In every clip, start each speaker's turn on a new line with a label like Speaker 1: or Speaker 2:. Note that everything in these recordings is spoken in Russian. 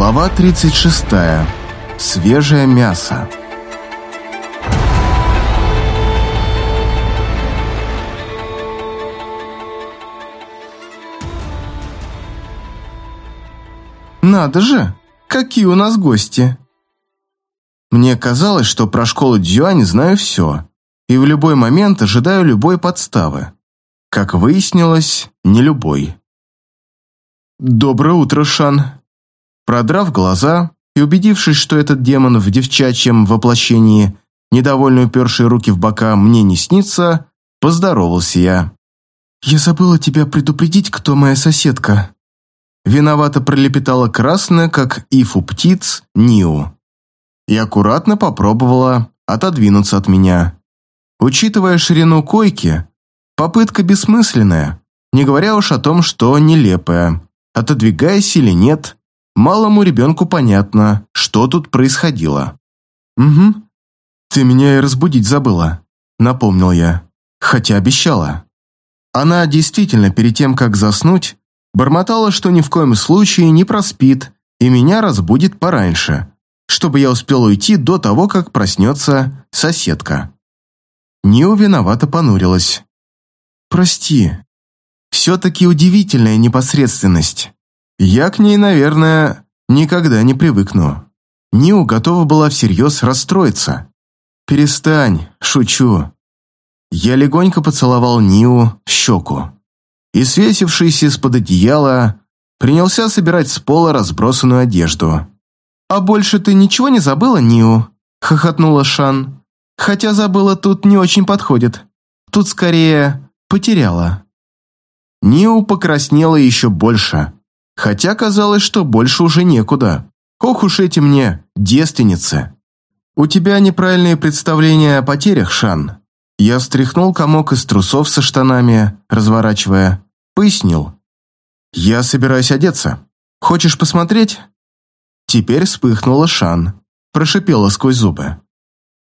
Speaker 1: Глава 36. Свежее мясо. Надо же, какие у нас гости. Мне казалось, что про школу Дзюань знаю все, и в любой момент ожидаю любой подставы. Как выяснилось, не любой. «Доброе утро, Шан!» Продрав глаза и убедившись, что этот демон в девчачьем воплощении, недовольно упершие руки в бока, мне не снится, поздоровался я. «Я забыла тебя предупредить, кто моя соседка». Виновато пролепетала красная, как ифу птиц, Ниу. И аккуратно попробовала отодвинуться от меня. Учитывая ширину койки, попытка бессмысленная, не говоря уж о том, что нелепая. Отодвигаясь или нет, Малому ребенку понятно, что тут происходило. «Угу. Ты меня и разбудить забыла», — напомнил я. Хотя обещала. Она действительно перед тем, как заснуть, бормотала, что ни в коем случае не проспит и меня разбудит пораньше, чтобы я успел уйти до того, как проснется соседка. Нио виновато понурилась. «Прости. Все-таки удивительная непосредственность. Я к ней, наверное, никогда не привыкну. Ниу готова была всерьез расстроиться. «Перестань, шучу». Я легонько поцеловал Ниу в щеку и, свесившись из-под одеяла, принялся собирать с пола разбросанную одежду. «А больше ты ничего не забыла, Ниу?» – хохотнула Шан. «Хотя забыла тут не очень подходит. Тут скорее потеряла». Ниу покраснела еще больше, хотя казалось, что больше уже некуда. Ох уж эти мне девственницы. У тебя неправильные представления о потерях, Шан. Я встряхнул комок из трусов со штанами, разворачивая. Пояснил. Я собираюсь одеться. Хочешь посмотреть? Теперь вспыхнула Шан. Прошипела сквозь зубы.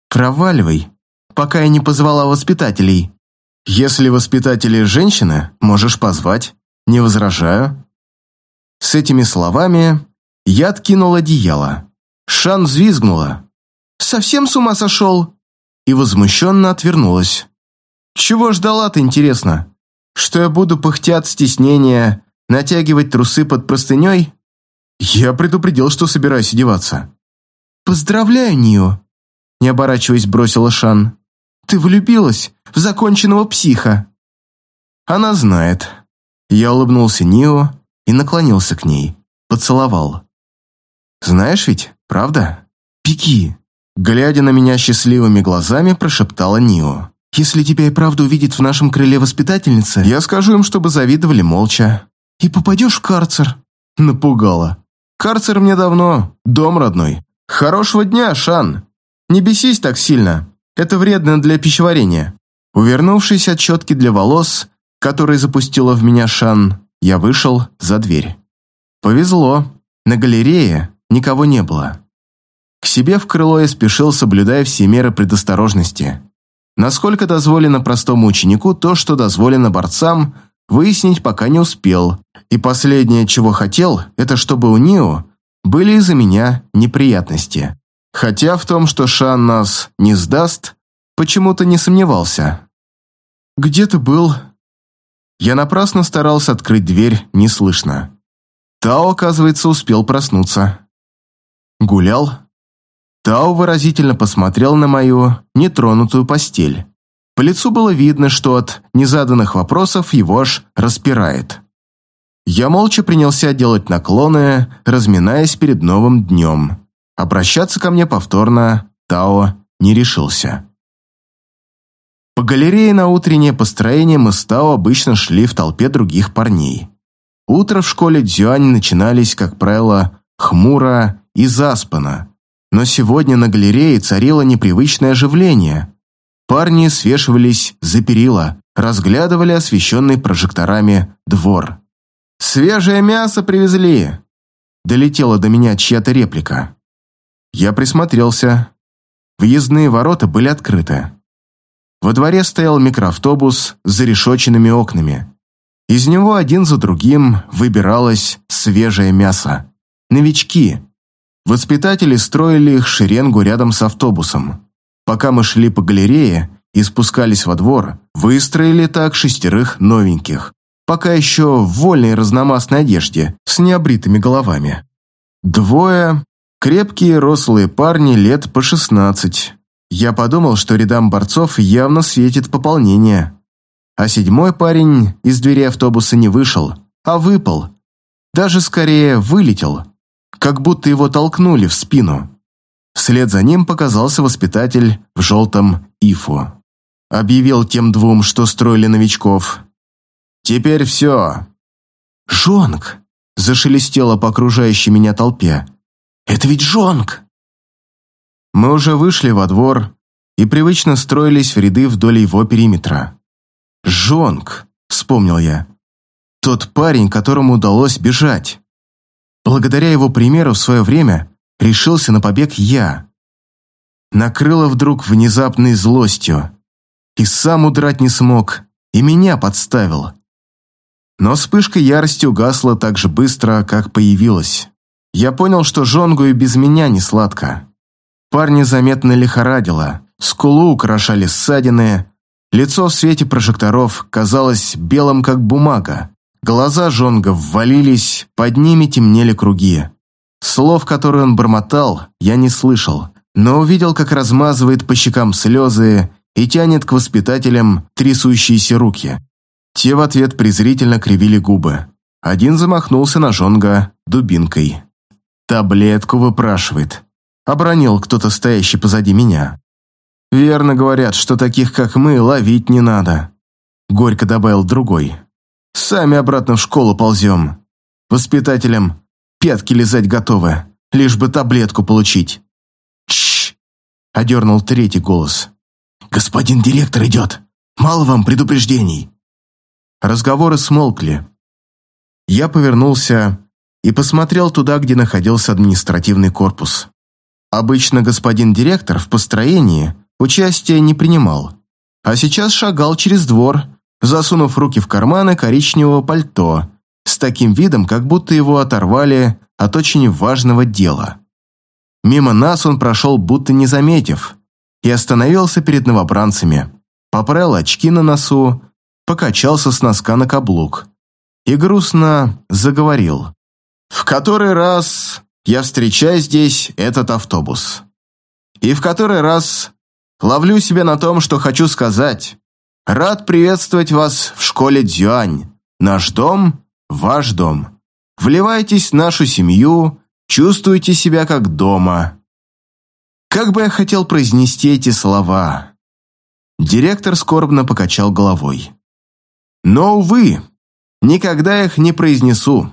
Speaker 1: Проваливай, пока я не позвала воспитателей. Если воспитатели женщины, можешь позвать. Не возражаю. С этими словами я откинул одеяло. Шан взвизгнула. «Совсем с ума сошел?» И возмущенно отвернулась. «Чего ждала-то, интересно? Что я буду пыхтя от стеснения, натягивать трусы под простыней?» Я предупредил, что собираюсь одеваться. «Поздравляю, Нио!» Не оборачиваясь, бросила Шан. «Ты влюбилась в законченного психа!» Она знает. Я улыбнулся Нио и наклонился к ней, поцеловал. «Знаешь ведь, правда? Пеки!» Глядя на меня счастливыми глазами, прошептала Нио. «Если тебя и правда увидит в нашем крыле воспитательница, я скажу им, чтобы завидовали молча. И попадешь в карцер». Напугала. «Карцер мне давно, дом родной. Хорошего дня, Шан. Не бесись так сильно. Это вредно для пищеварения». Увернувшись от щетки для волос, который запустила в меня Шан, я вышел за дверь. Повезло, на галерее никого не было. К себе в крыло я спешил, соблюдая все меры предосторожности. Насколько дозволено простому ученику, то, что дозволено борцам, выяснить пока не успел. И последнее, чего хотел, это чтобы у Нио были из-за меня неприятности. Хотя в том, что Шан нас не сдаст, почему-то не сомневался. «Где ты был?» Я напрасно старался открыть дверь неслышно. Тао, оказывается, успел проснуться. Гулял. Тао выразительно посмотрел на мою нетронутую постель. По лицу было видно, что от незаданных вопросов его аж распирает. Я молча принялся делать наклоны, разминаясь перед новым днем. Обращаться ко мне повторно Тао не решился. По галерее на утреннее построение мы с Тао обычно шли в толпе других парней. Утро в школе Дзюань начинались, как правило, хмуро и заспано. Но сегодня на галерее царило непривычное оживление. Парни свешивались за перила, разглядывали освещенный прожекторами двор. «Свежее мясо привезли!» Долетела до меня чья-то реплика. Я присмотрелся. Въездные ворота были открыты. Во дворе стоял микроавтобус с зарешоченными окнами. Из него один за другим выбиралось свежее мясо. новички. Воспитатели строили их шеренгу рядом с автобусом. Пока мы шли по галерее и спускались во двор, выстроили так шестерых новеньких, пока еще в вольной разномастной одежде, с необритыми головами. Двое – крепкие рослые парни лет по шестнадцать. Я подумал, что рядам борцов явно светит пополнение. А седьмой парень из двери автобуса не вышел, а выпал. Даже скорее вылетел, как будто его толкнули в спину. Вслед за ним показался воспитатель в желтом ифу. Объявил тем двум, что строили новичков. «Теперь все». «Жонг!» – зашелестело по окружающей меня толпе. «Это ведь Жонг!» Мы уже вышли во двор и привычно строились в ряды вдоль его периметра. «Жонг!» – вспомнил я. «Тот парень, которому удалось бежать. Благодаря его примеру в свое время решился на побег я. Накрыло вдруг внезапной злостью. И сам удрать не смог, и меня подставил. Но вспышка ярости угасла так же быстро, как появилась. Я понял, что Жонгу и без меня не сладко. Парни заметно лихорадило, скулу украшали ссадины, лицо в свете прожекторов казалось белым, как бумага. Глаза Жонга ввалились, под ними темнели круги. Слов, которые он бормотал, я не слышал, но увидел, как размазывает по щекам слезы и тянет к воспитателям трясущиеся руки. Те в ответ презрительно кривили губы. Один замахнулся на Жонга дубинкой. «Таблетку выпрашивает», — обронил кто-то стоящий позади меня. «Верно говорят, что таких, как мы, ловить не надо», — горько добавил другой. «Сами обратно в школу ползем. Воспитателям пятки лизать готовы, лишь бы таблетку получить». «Тш!» — одернул третий голос. «Господин директор идет. Мало вам предупреждений». Разговоры смолкли. Я повернулся и посмотрел туда, где находился административный корпус. Обычно господин директор в построении участия не принимал, а сейчас шагал через двор, засунув руки в карманы коричневого пальто, с таким видом, как будто его оторвали от очень важного дела. Мимо нас он прошел, будто не заметив, и остановился перед новобранцами, поправил очки на носу, покачался с носка на каблук и грустно заговорил. «В который раз я встречаю здесь этот автобус? И в который раз ловлю себя на том, что хочу сказать. Рад приветствовать вас в школе Дзюань. Наш дом – ваш дом. Вливайтесь в нашу семью, чувствуйте себя как дома». Как бы я хотел произнести эти слова? Директор скорбно покачал головой. Но, увы, никогда их не произнесу.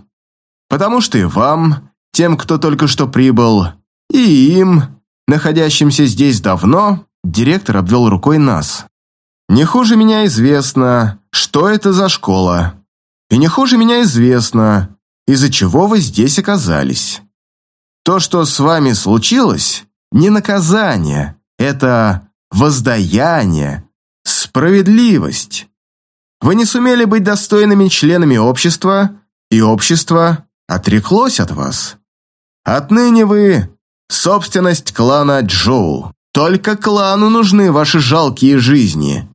Speaker 1: Потому что и вам, тем, кто только что прибыл, и им, находящимся здесь давно, директор обвел рукой нас. Не хуже меня известно, что это за школа. И не хуже меня известно, из-за чего вы здесь оказались. То, что с вами случилось, не наказание, это воздаяние, справедливость. Вы не сумели быть достойными членами общества, и общество отреклось от вас. Отныне вы – собственность клана Джоу. Только клану нужны ваши жалкие жизни.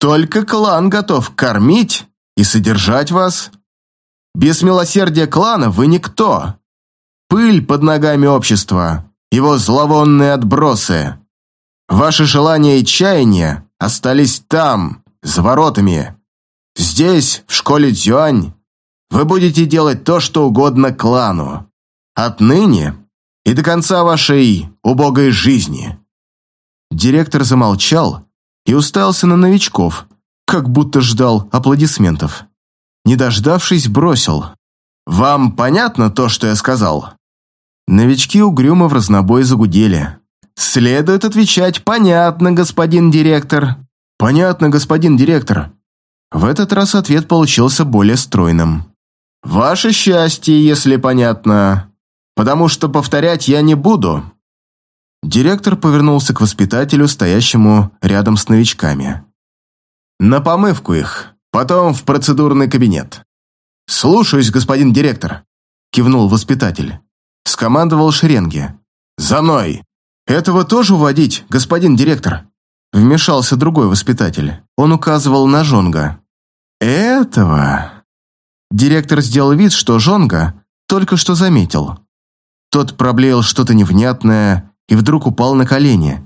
Speaker 1: Только клан готов кормить и содержать вас. Без милосердия клана вы никто. Пыль под ногами общества, его зловонные отбросы. Ваши желания и чаяния остались там, за воротами, Здесь, в школе Дзюань, вы будете делать то, что угодно клану. Отныне и до конца вашей убогой жизни». Директор замолчал и уставился на новичков, как будто ждал аплодисментов. Не дождавшись, бросил. «Вам понятно то, что я сказал?» Новички угрюмо в разнобой загудели. «Следует отвечать «понятно, господин директор». «Понятно, господин директор», в этот раз ответ получился более стройным. «Ваше счастье, если понятно, потому что повторять я не буду». Директор повернулся к воспитателю, стоящему рядом с новичками. «На помывку их, потом в процедурный кабинет». «Слушаюсь, господин директор», – кивнул воспитатель. скомандовал шеренги. «За мной!» «Этого тоже уводить, господин директор?» Вмешался другой воспитатель. Он указывал на Жонга. «Этого...» Директор сделал вид, что Жонга только что заметил. Тот проблеял что-то невнятное и вдруг упал на колени.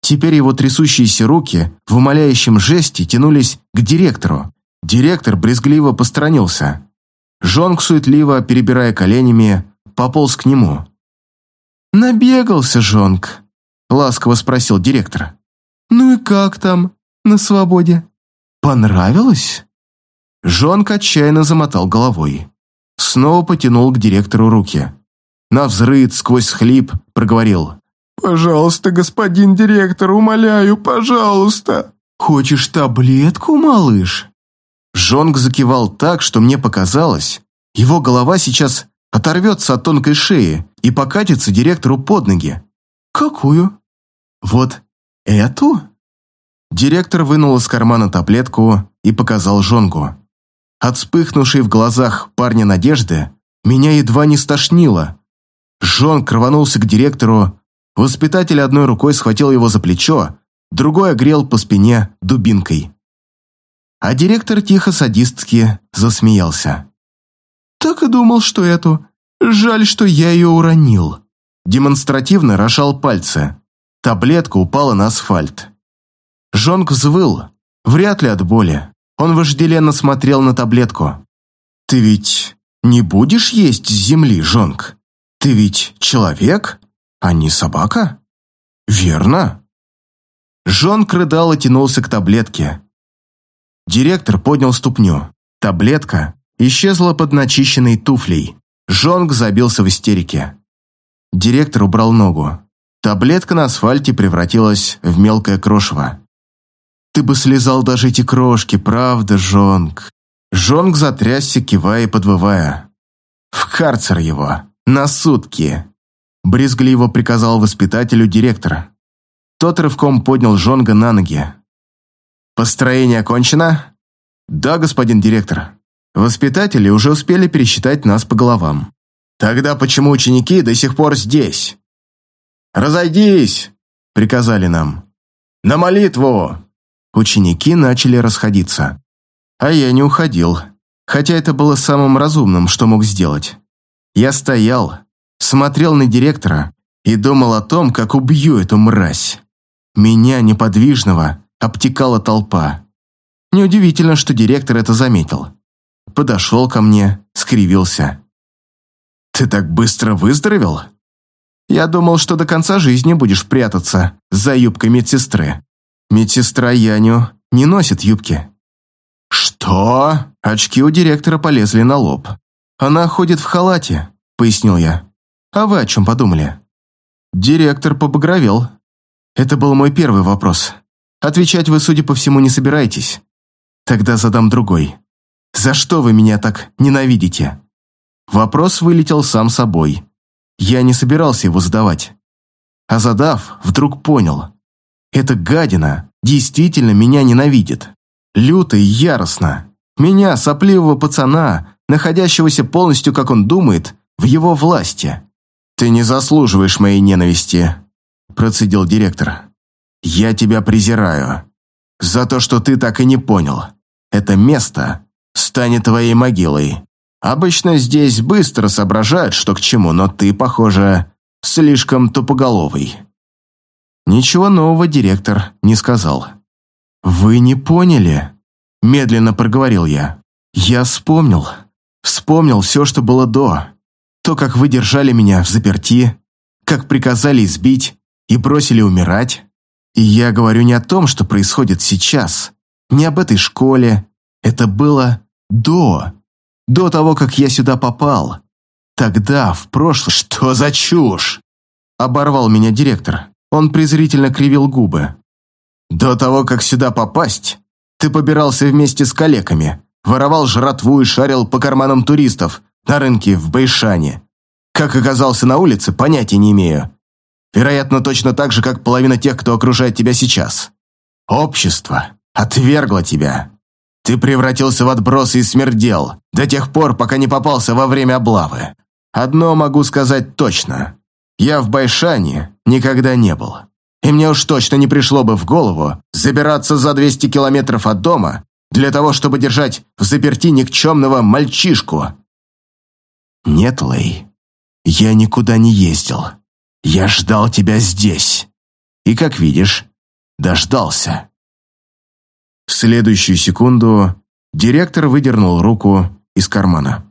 Speaker 1: Теперь его трясущиеся руки в умоляющем жесте тянулись к директору. Директор брезгливо посторонился. Жонг, суетливо перебирая коленями, пополз к нему. «Набегался, Жонг?» – ласково спросил директор. «Ну и как там, на свободе? Понравилось?» Жонг отчаянно замотал головой. Снова потянул к директору руки. На взрыв сквозь хлип проговорил.
Speaker 2: «Пожалуйста, господин директор, умоляю, пожалуйста!»
Speaker 1: «Хочешь таблетку, малыш?» Жонг закивал так, что мне показалось, его голова сейчас оторвется от тонкой шеи и покатится директору под ноги. «Какую?» «Вот эту?» Директор вынул из кармана таблетку и показал Жонгу. От вспыхнувшей в глазах парня надежды меня едва не стошнило. Жонг рванулся к директору, воспитатель одной рукой схватил его за плечо, другой огрел по спине дубинкой. А директор тихо садистски засмеялся. «Так и думал, что эту. Жаль, что я ее уронил». Демонстративно рошал пальцы. Таблетка упала на асфальт. Жонг взвыл, вряд ли от боли. Он вожделенно смотрел на таблетку. «Ты ведь не будешь есть с земли, Жонг? Ты ведь человек, а не собака? Верно?» Жонг рыдал и тянулся к таблетке. Директор поднял ступню. Таблетка исчезла под начищенной туфлей. Жонг забился в истерике. Директор убрал ногу. Таблетка на асфальте превратилась в мелкое крошево. Ты бы слезал даже эти крошки, правда, Жонг?» Жонг затрясся, кивая и подвывая. «В карцер его, на сутки!» Брезгливо приказал воспитателю директора. Тот рывком поднял Жонга на ноги. «Построение окончено?» «Да, господин директор. Воспитатели уже успели пересчитать нас по головам. Тогда почему ученики до сих пор здесь?» «Разойдись!» – приказали нам. «На молитву!» Ученики начали расходиться. А я не уходил, хотя это было самым разумным, что мог сделать. Я стоял, смотрел на директора и думал о том, как убью эту мразь. Меня, неподвижного, обтекала толпа. Неудивительно, что директор это заметил. Подошел ко мне, скривился. «Ты так быстро выздоровел?» «Я думал, что до конца жизни будешь прятаться за юбкой медсестры», Медсестра Яню не носит юбки. Что? Очки у директора полезли на лоб. Она ходит в халате, пояснил я. А вы о чем подумали? Директор побагровел. Это был мой первый вопрос. Отвечать вы, судя по всему, не собираетесь. Тогда задам другой. За что вы меня так ненавидите? Вопрос вылетел сам собой. Я не собирался его задавать. А задав, вдруг понял. Эта гадина действительно меня ненавидит. Люто и яростно. Меня, сопливого пацана, находящегося полностью, как он думает, в его власти. «Ты не заслуживаешь моей ненависти», – процедил директор. «Я тебя презираю. За то, что ты так и не понял. Это место станет твоей могилой. Обычно здесь быстро соображают, что к чему, но ты, похоже, слишком тупоголовый». Ничего нового директор не сказал. «Вы не поняли?» – медленно проговорил я. «Я вспомнил. Вспомнил все, что было до. То, как вы держали меня в заперти, как приказали избить и бросили умирать. И я говорю не о том, что происходит сейчас, не об этой школе. Это было до. До того, как я сюда попал. Тогда, в прошлом... Что за чушь? Оборвал меня директор. Он презрительно кривил губы. «До того, как сюда попасть, ты побирался вместе с калеками, воровал жратву и шарил по карманам туристов на рынке в Байшане. Как оказался на улице, понятия не имею. Вероятно, точно так же, как половина тех, кто окружает тебя сейчас. Общество отвергло тебя. Ты превратился в отброс и смердел, до тех пор, пока не попался во время облавы. Одно могу сказать точно. Я в Байшане никогда не был. И мне уж точно не пришло бы в голову забираться за 200 километров от дома для того, чтобы держать в заперти никчемного мальчишку. Нет, Лэй, я никуда не ездил. Я ждал тебя здесь. И, как видишь, дождался. В следующую секунду директор выдернул руку из кармана.